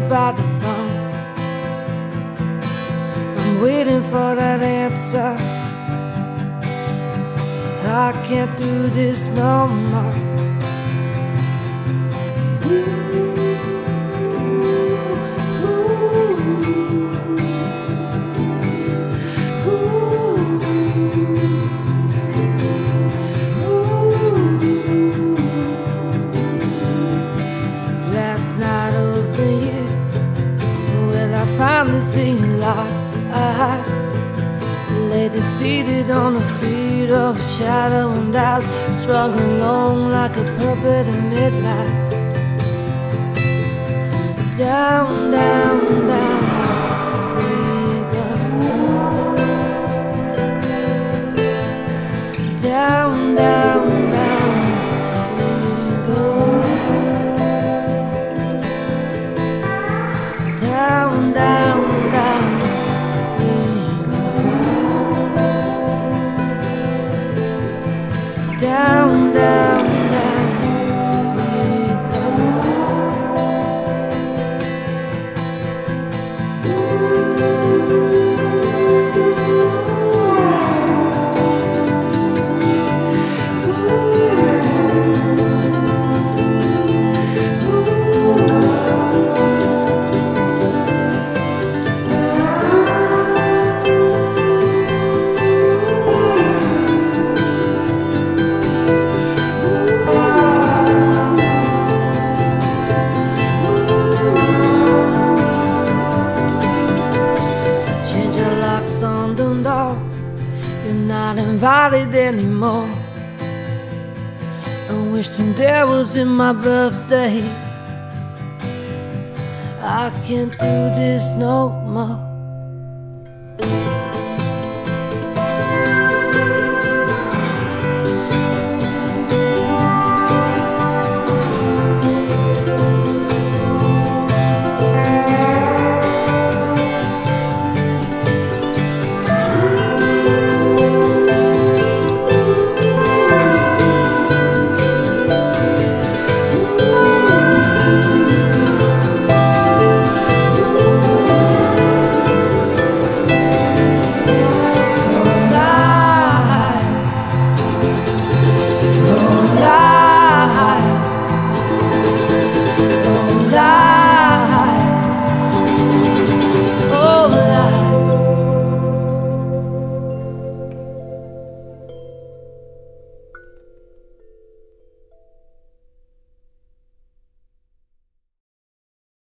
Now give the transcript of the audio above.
by the phone. I'm waiting for that answer. I can't do this no more. I finally see light. I lay defeated on the feet of shadow and doubt, strung along like a puppet at midnight. Down, down, Down, down, invited anymore. I wish today was in my birthday. I can't do this no more.